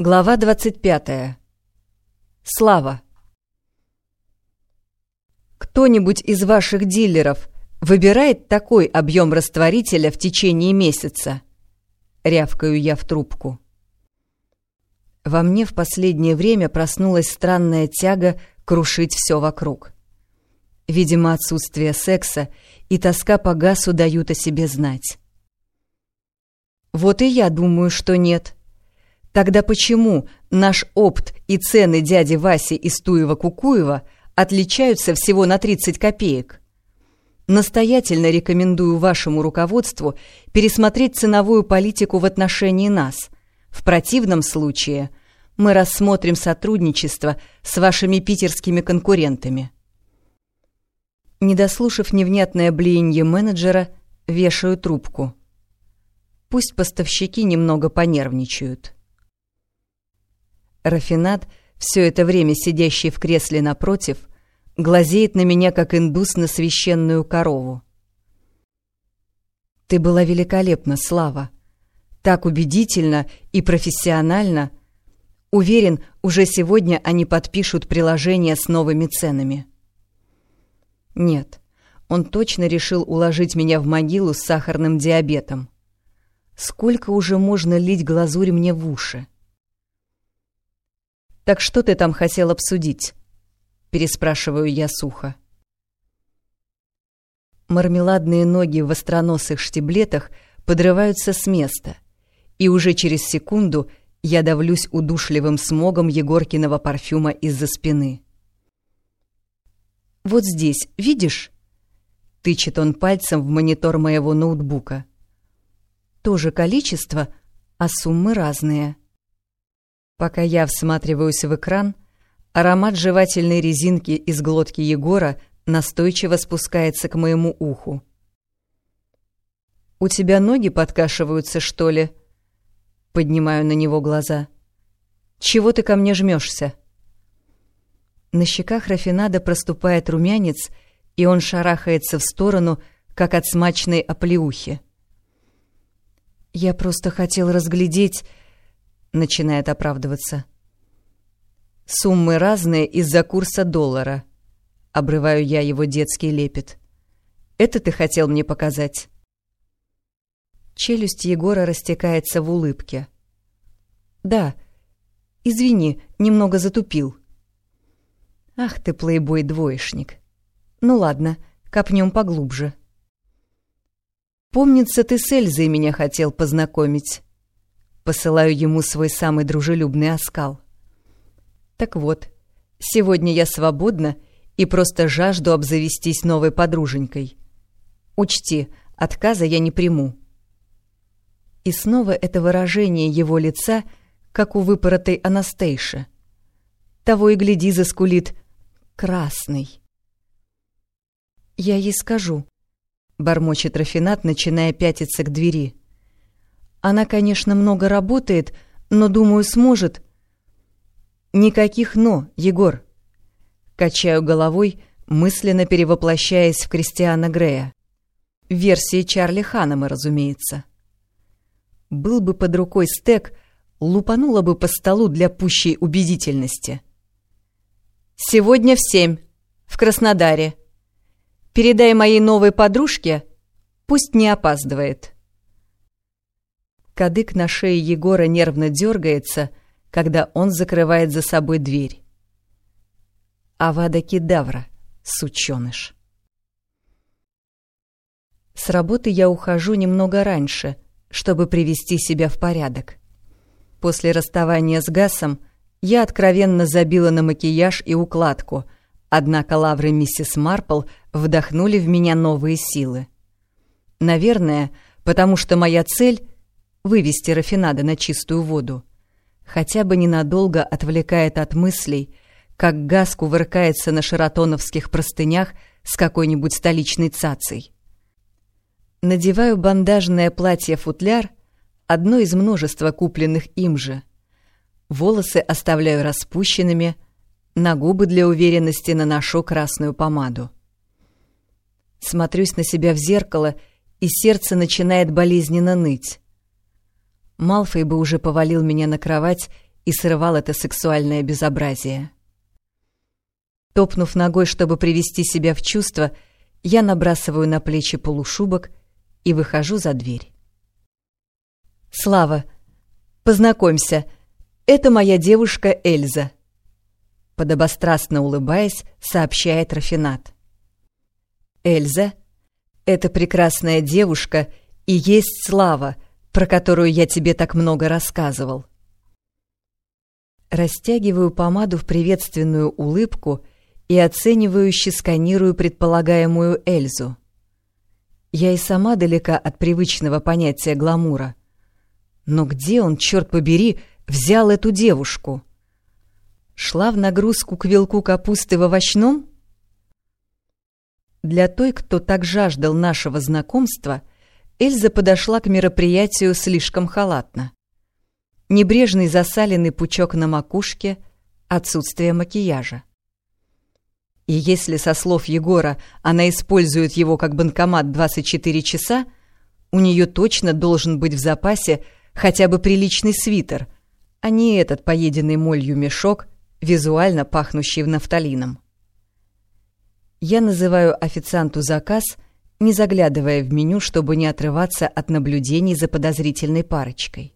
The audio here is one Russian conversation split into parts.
Глава 25. Слава. Кто-нибудь из ваших дилеров выбирает такой объем растворителя в течение месяца? Рявкаю я в трубку. Во мне в последнее время проснулась странная тяга крушить все вокруг. Видимо, отсутствие секса и тоска по газу дают о себе знать. Вот и я думаю, что нет — Тогда почему наш опт и цены дяди Васи из Туева-Кукуева отличаются всего на 30 копеек? Настоятельно рекомендую вашему руководству пересмотреть ценовую политику в отношении нас. В противном случае мы рассмотрим сотрудничество с вашими питерскими конкурентами. Не дослушав невнятное блеяние менеджера, вешаю трубку. Пусть поставщики немного понервничают. Рафинат, все это время сидящий в кресле напротив, глазеет на меня, как индус на священную корову. «Ты была великолепна, Слава. Так убедительно и профессионально. Уверен, уже сегодня они подпишут приложение с новыми ценами». Нет, он точно решил уложить меня в могилу с сахарным диабетом. Сколько уже можно лить глазурь мне в уши? «Так что ты там хотел обсудить?» — переспрашиваю я сухо. Мармеладные ноги в остроносых штиблетах подрываются с места, и уже через секунду я давлюсь удушливым смогом Егоркиного парфюма из-за спины. «Вот здесь, видишь?» — тычет он пальцем в монитор моего ноутбука. «Тоже количество, а суммы разные». Пока я всматриваюсь в экран, аромат жевательной резинки из глотки Егора настойчиво спускается к моему уху. «У тебя ноги подкашиваются, что ли?» Поднимаю на него глаза. «Чего ты ко мне жмешься? На щеках Рафинада проступает румянец, и он шарахается в сторону, как от смачной оплеухи. «Я просто хотел разглядеть...» начинает оправдываться. Суммы разные из-за курса доллара. Обрываю я его детский лепет. Это ты хотел мне показать? Челюсть Егора растекается в улыбке. Да. Извини, немного затупил. Ах ты, плейбой-двоечник. Ну ладно, копнем поглубже. Помнится, ты с Эльзой меня хотел познакомить. Посылаю ему свой самый дружелюбный оскал. Так вот, сегодня я свободна и просто жажду обзавестись новой подруженькой. Учти, отказа я не приму. И снова это выражение его лица, как у выпоротой Анастейши. Того и гляди заскулит «красный». «Я ей скажу», — бормочет Рафинат, начиная пятиться к двери. Она, конечно, много работает, но, думаю, сможет. Никаких «но», Егор. Качаю головой, мысленно перевоплощаясь в Кристиана Грея. Версии Чарли Ханнема, разумеется. Был бы под рукой стек, лупанула бы по столу для пущей убедительности. «Сегодня в семь, в Краснодаре. Передай моей новой подружке, пусть не опаздывает». Кадык на шее Егора нервно дергается, когда он закрывает за собой дверь. Авада кедавра, сученыш. С работы я ухожу немного раньше, чтобы привести себя в порядок. После расставания с Гасом я откровенно забила на макияж и укладку, однако лавры миссис Марпл вдохнули в меня новые силы. Наверное, потому что моя цель вывести рафинада на чистую воду. Хотя бы ненадолго отвлекает от мыслей, как газ кувыркается на шаратоновских простынях с какой-нибудь столичной цацей. Надеваю бандажное платье-футляр, одно из множества купленных им же. Волосы оставляю распущенными, на губы для уверенности наношу красную помаду. Смотрюсь на себя в зеркало, и сердце начинает болезненно ныть. Малфой бы уже повалил меня на кровать и срывал это сексуальное безобразие. Топнув ногой, чтобы привести себя в чувство, я набрасываю на плечи полушубок и выхожу за дверь. «Слава, познакомься, это моя девушка Эльза», подобострастно улыбаясь, сообщает Рафинат. «Эльза — это прекрасная девушка и есть Слава, про которую я тебе так много рассказывал». Растягиваю помаду в приветственную улыбку и оценивающе сканирую предполагаемую Эльзу. Я и сама далека от привычного понятия гламура. Но где он, черт побери, взял эту девушку? Шла в нагрузку к вилку капусты в овощном? Для той, кто так жаждал нашего знакомства, Эльза подошла к мероприятию слишком халатно небрежный засаленный пучок на макушке, отсутствие макияжа. И если, со слов Егора, она использует его как банкомат 24 часа, у нее точно должен быть в запасе хотя бы приличный свитер, а не этот поеденный молью мешок, визуально пахнущий нафталином. Я называю официанту заказ, не заглядывая в меню, чтобы не отрываться от наблюдений за подозрительной парочкой.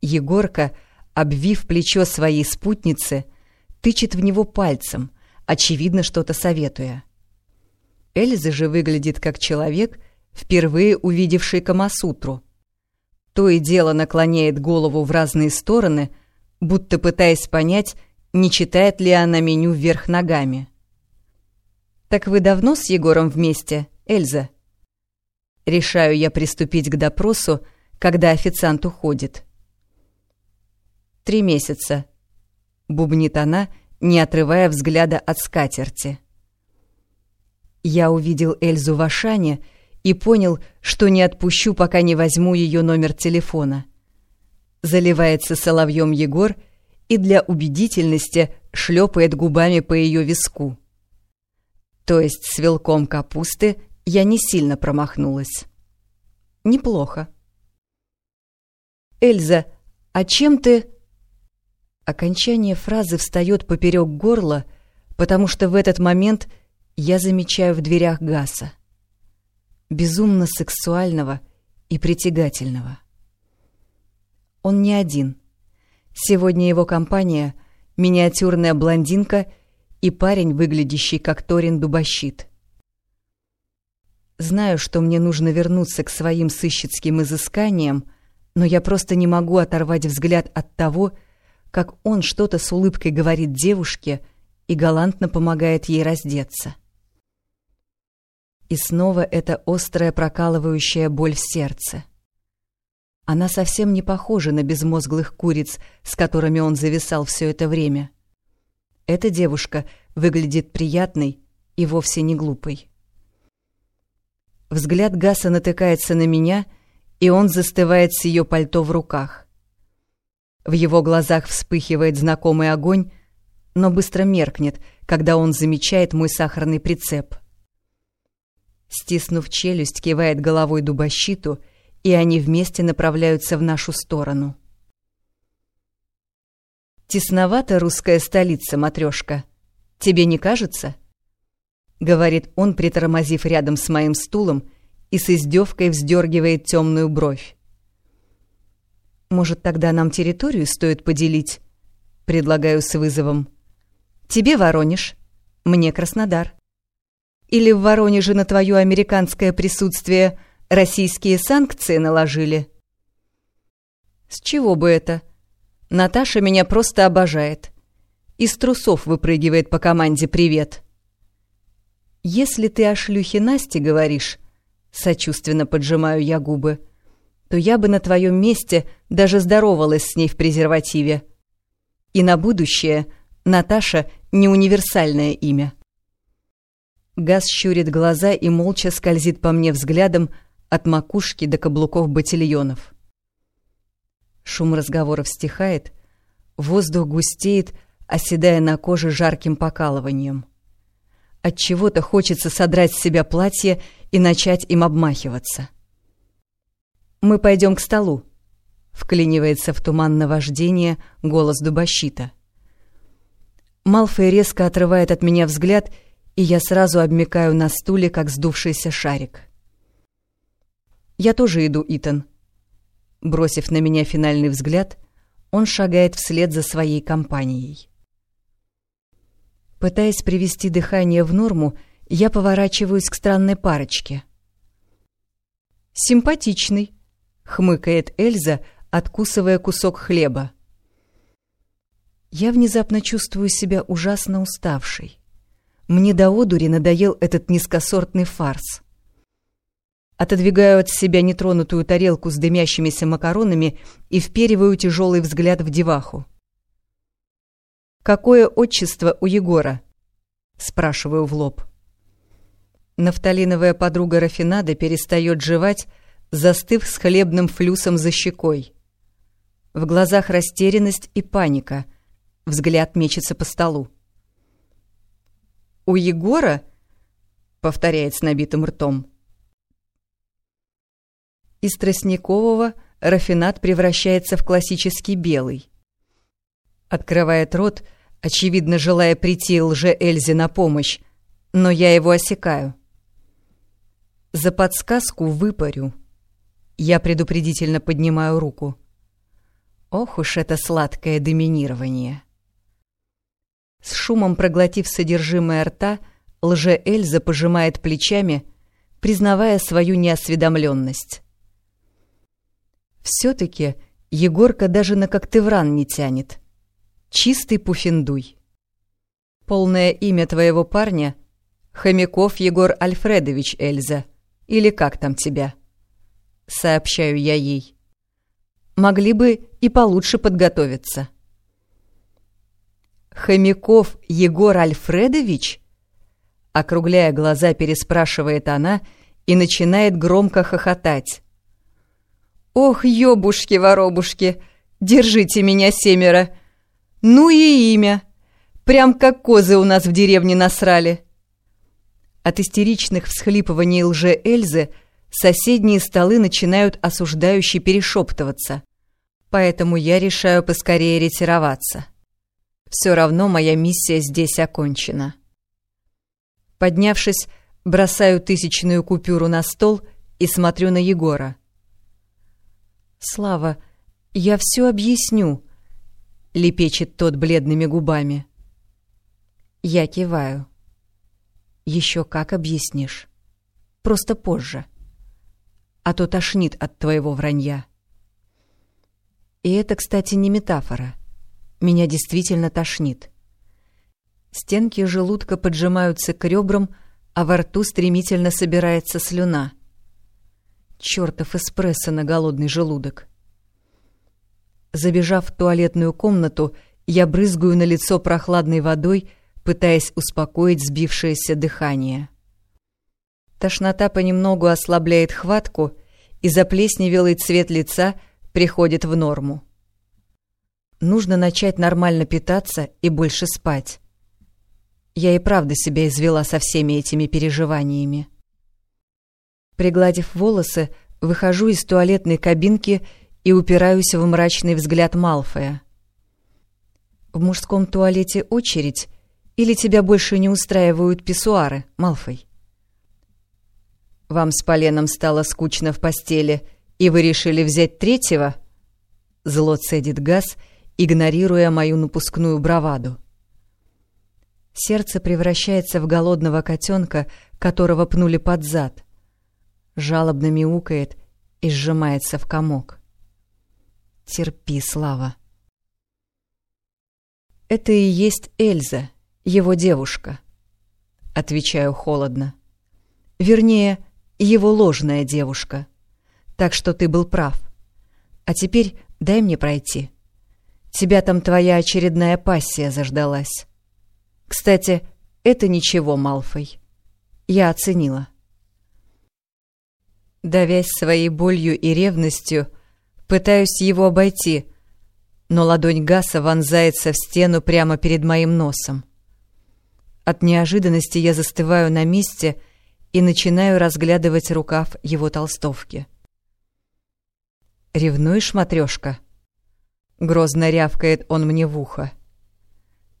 Егорка, обвив плечо своей спутницы, тычет в него пальцем, очевидно, что-то советуя. Эльза же выглядит как человек, впервые увидевший Камасутру. То и дело наклоняет голову в разные стороны, будто пытаясь понять, не читает ли она меню вверх ногами. «Так вы давно с Егором вместе, Эльза?» Решаю я приступить к допросу, когда официант уходит. Три месяца», — бубнит она, не отрывая взгляда от скатерти. Я увидел Эльзу в Ашане и понял, что не отпущу, пока не возьму ее номер телефона. Заливается соловьем Егор и для убедительности шлепает губами по ее виску. То есть с вилком капусты я не сильно промахнулась. Неплохо. «Эльза, а чем ты...» Окончание фразы встает поперек горла, потому что в этот момент я замечаю в дверях Гаса. Безумно сексуального и притягательного. Он не один. Сегодня его компания — миниатюрная блондинка и парень, выглядящий как Торин Дубощит. Знаю, что мне нужно вернуться к своим сыщицким изысканиям, но я просто не могу оторвать взгляд от того, как он что-то с улыбкой говорит девушке и галантно помогает ей раздеться. И снова эта острая прокалывающая боль в сердце. Она совсем не похожа на безмозглых куриц, с которыми он зависал все это время. Эта девушка выглядит приятной и вовсе не глупой. Взгляд Гаса натыкается на меня, и он застывает с ее пальто в руках. В его глазах вспыхивает знакомый огонь, но быстро меркнет, когда он замечает мой сахарный прицеп. Стиснув челюсть, кивает головой дубощиту, и они вместе направляются в нашу сторону. «Тесновата русская столица, матрешка. Тебе не кажется?» — говорит он, притормозив рядом с моим стулом и с издевкой вздергивает темную бровь. Может, тогда нам территорию стоит поделить? Предлагаю с вызовом. Тебе Воронеж, мне Краснодар. Или в Воронеже на твое американское присутствие российские санкции наложили? С чего бы это? Наташа меня просто обожает. Из трусов выпрыгивает по команде «Привет». Если ты о шлюхе Насте говоришь, сочувственно поджимаю я губы, — то я бы на твоем месте даже здоровалась с ней в презервативе. И на будущее Наташа — не универсальное имя. Газ щурит глаза и молча скользит по мне взглядом от макушки до каблуков ботильонов. Шум разговоров стихает, воздух густеет, оседая на коже жарким покалыванием. От чего-то хочется содрать с себя платье и начать им обмахиваться. Мы пойдем к столу. вклинивается в туман наваждения голос дубощита. Малфой резко отрывает от меня взгляд, и я сразу обмикаю на стуле, как сдувшийся шарик. «Я тоже иду, Итан». Бросив на меня финальный взгляд, он шагает вслед за своей компанией. Пытаясь привести дыхание в норму, я поворачиваюсь к странной парочке. «Симпатичный», — хмыкает Эльза, откусывая кусок хлеба. Я внезапно чувствую себя ужасно уставшей. Мне до одури надоел этот низкосортный фарс. Отодвигаю от себя нетронутую тарелку с дымящимися макаронами и впериваю тяжелый взгляд в деваху. «Какое отчество у Егора?» — спрашиваю в лоб. Нафталиновая подруга Рафинада перестает жевать, застыв с хлебным флюсом за щекой. В глазах растерянность и паника. Взгляд мечется по столу. «У Егора?» — повторяет с набитым ртом. Из тростникового рафинат превращается в классический белый. Открывает рот, очевидно, желая прийти лже Эльзе на помощь, но я его осекаю. За подсказку выпарю. Я предупредительно поднимаю руку. Ох уж это сладкое доминирование. С шумом проглотив содержимое рта, лже-Эльза пожимает плечами, признавая свою неосведомленность. Все-таки Егорка даже на коктевран не тянет. Чистый пуфендуй. Полное имя твоего парня — Хомяков Егор Альфредович Эльза. Или как там тебя? Сообщаю я ей. Могли бы и получше подготовиться. Хомяков Егор Альфредович? Округляя глаза, переспрашивает она и начинает громко хохотать. «Ох, ёбушки-воробушки, держите меня, семеро! Ну и имя! Прям как козы у нас в деревне насрали!» От истеричных всхлипываний лже Эльзы соседние столы начинают осуждающе перешептываться, поэтому я решаю поскорее ретироваться. Все равно моя миссия здесь окончена. Поднявшись, бросаю тысячную купюру на стол и смотрю на Егора. «Слава, я все объясню», — лепечет тот бледными губами. Я киваю. «Еще как объяснишь. Просто позже. А то тошнит от твоего вранья». И это, кстати, не метафора. Меня действительно тошнит. Стенки желудка поджимаются к ребрам, а во рту стремительно собирается слюна — Чёртов эспрессо на голодный желудок. Забежав в туалетную комнату, я брызгаю на лицо прохладной водой, пытаясь успокоить сбившееся дыхание. Тошнота понемногу ослабляет хватку, и заплесневелый цвет лица приходит в норму. Нужно начать нормально питаться и больше спать. Я и правда себя извела со всеми этими переживаниями. Пригладив волосы, выхожу из туалетной кабинки и упираюсь в мрачный взгляд Малфоя. «В мужском туалете очередь, или тебя больше не устраивают писсуары, Малфой?» «Вам с Поленом стало скучно в постели, и вы решили взять третьего?» Зло цедит газ, игнорируя мою напускную браваду. Сердце превращается в голодного котенка, которого пнули под зад жалобно мяукает и сжимается в комок. Терпи, Слава. Это и есть Эльза, его девушка. Отвечаю холодно. Вернее, его ложная девушка. Так что ты был прав. А теперь дай мне пройти. Тебя там твоя очередная пассия заждалась. Кстати, это ничего, Малфой. Я оценила. Давясь своей болью и ревностью, пытаюсь его обойти, но ладонь Гаса вонзается в стену прямо перед моим носом. От неожиданности я застываю на месте и начинаю разглядывать рукав его толстовки. «Ревнуешь, матрешка?» Грозно рявкает он мне в ухо.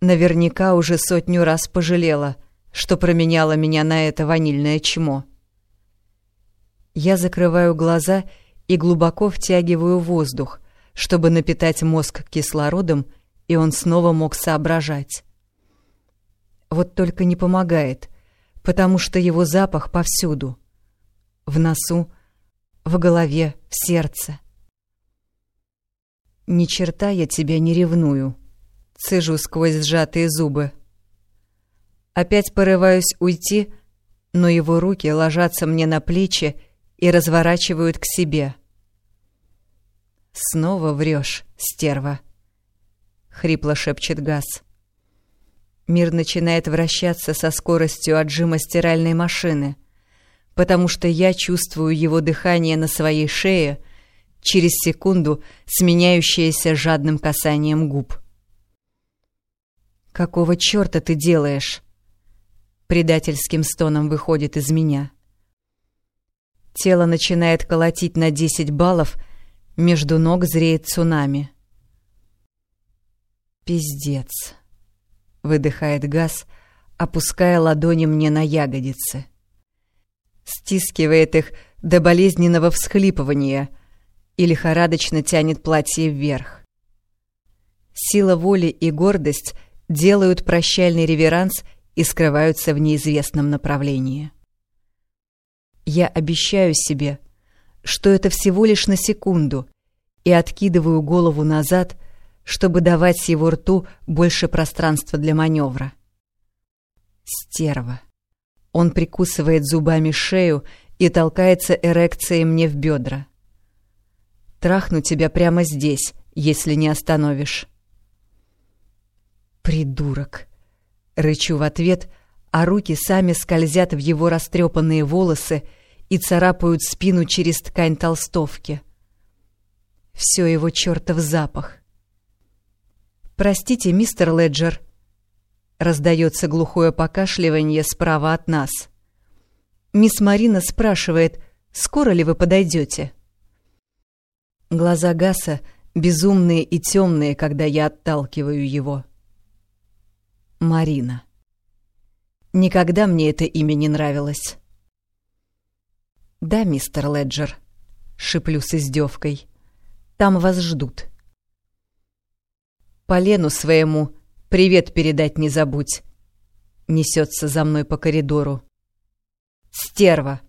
Наверняка уже сотню раз пожалела, что променяла меня на это ванильное чмо. Я закрываю глаза и глубоко втягиваю воздух, чтобы напитать мозг кислородом, и он снова мог соображать. Вот только не помогает, потому что его запах повсюду. В носу, в голове, в сердце. «Ни черта я тебя не ревную», — цежу сквозь сжатые зубы. Опять порываюсь уйти, но его руки ложатся мне на плечи и разворачивают к себе. «Снова врешь, стерва», — хрипло шепчет Газ. Мир начинает вращаться со скоростью отжима стиральной машины, потому что я чувствую его дыхание на своей шее, через секунду сменяющееся жадным касанием губ. «Какого чёрта ты делаешь?» Предательским стоном выходит из меня. Тело начинает колотить на 10 баллов, между ног зреет цунами. «Пиздец», — выдыхает газ, опуская ладони мне на ягодицы. Стискивает их до болезненного всхлипывания и лихорадочно тянет платье вверх. Сила воли и гордость делают прощальный реверанс и скрываются в неизвестном направлении. Я обещаю себе, что это всего лишь на секунду, и откидываю голову назад, чтобы давать его рту больше пространства для маневра. Стерва. Он прикусывает зубами шею и толкается эрекцией мне в бедра. Трахну тебя прямо здесь, если не остановишь. Придурок. Рычу в ответ, а руки сами скользят в его растрепанные волосы и царапают спину через ткань толстовки. Все его чертов запах. «Простите, мистер Леджер», — раздается глухое покашливание справа от нас. Мисс Марина спрашивает, скоро ли вы подойдете? Глаза Гаса безумные и темные, когда я отталкиваю его. Марина. Никогда мне это имя не нравилось. «Да, мистер Леджер», — шиплю с издевкой. «Там вас ждут». «Полену своему привет передать не забудь», — несется за мной по коридору. «Стерва!»